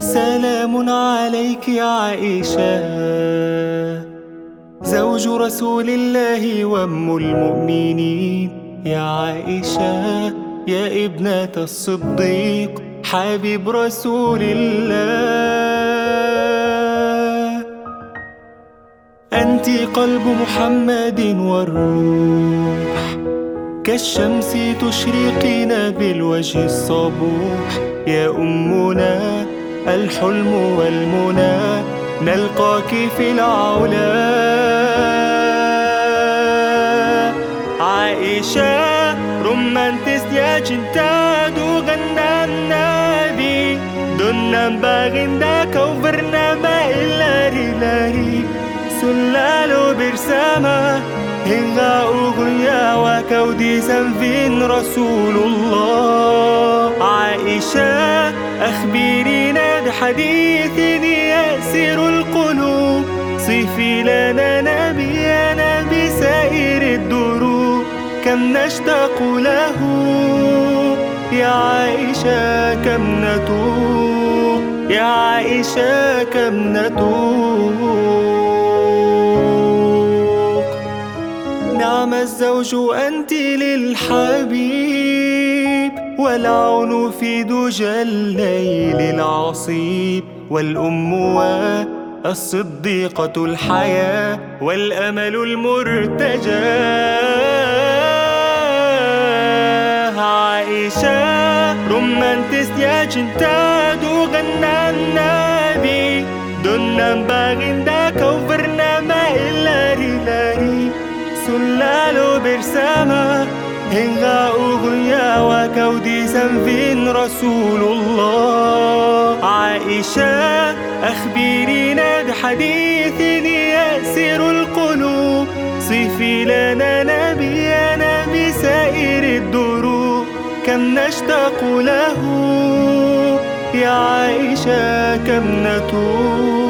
سلام عليك يا عائشة. زوج رسول الله وأم المؤمنين. يا عائشة يا ابنة الصديق حبيب رسول الله. أنت قلب محمد والروح كالشمس تشرقين بالوجه الصبوح. يا أمنا الحلم والمنى نلقاك في العلا. عائشة romantisnya cintamu dengan Nabi dengan Baginda kau pernah main lari-lari selalu bersama hingga ujung nyawa kau di samping Rasulullah. عائشة أخبرينا بحديث يأسر القلوب. صفي لنا نبينا بسائر الدروب. كم نشتاق له؟ يا عائشة كم نتوب؟ يا عائشة كم نتوق الزوج أنت للحبيب والعون في دجى الليل العصيب والأم والصديقة الحياة والأمل المرتجى. عائشة رمانتس جنتا دوغنا النبي دنا باغندا كوفرنا برسامة هنغا أغنيا وكودي سنفين رسول الله؟ عائشة أخبرينا بحديث يأسر القلوب. صفي لنا نبينا بسائر الدروب. كم نشتاق له يا عائشة كم نتوق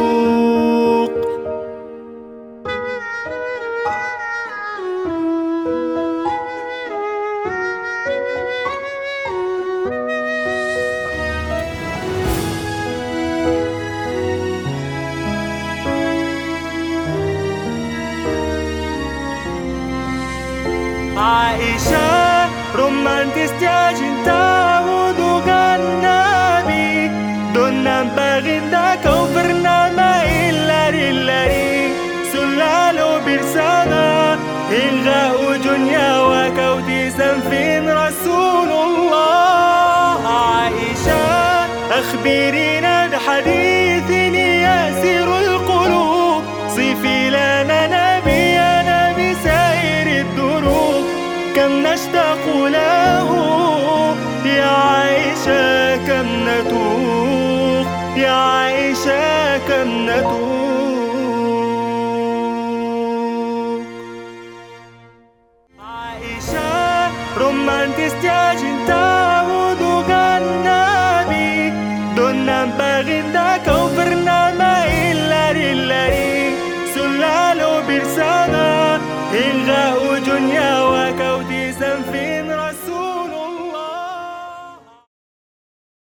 عائشة romantisnya cintamu dengan Nabi dengan Baginda kau pernah main lari-lari selalu bersama hingga ujung nyawa kau di samping Rasulullah. عائشة أخبرينا بحديث يأسر كم نشتاق له يا عائشة كم نتوق يا عائشة كم نتوق عائشة رمان تستياجن تعود جنبي ما إلا لله برسالة إلغاء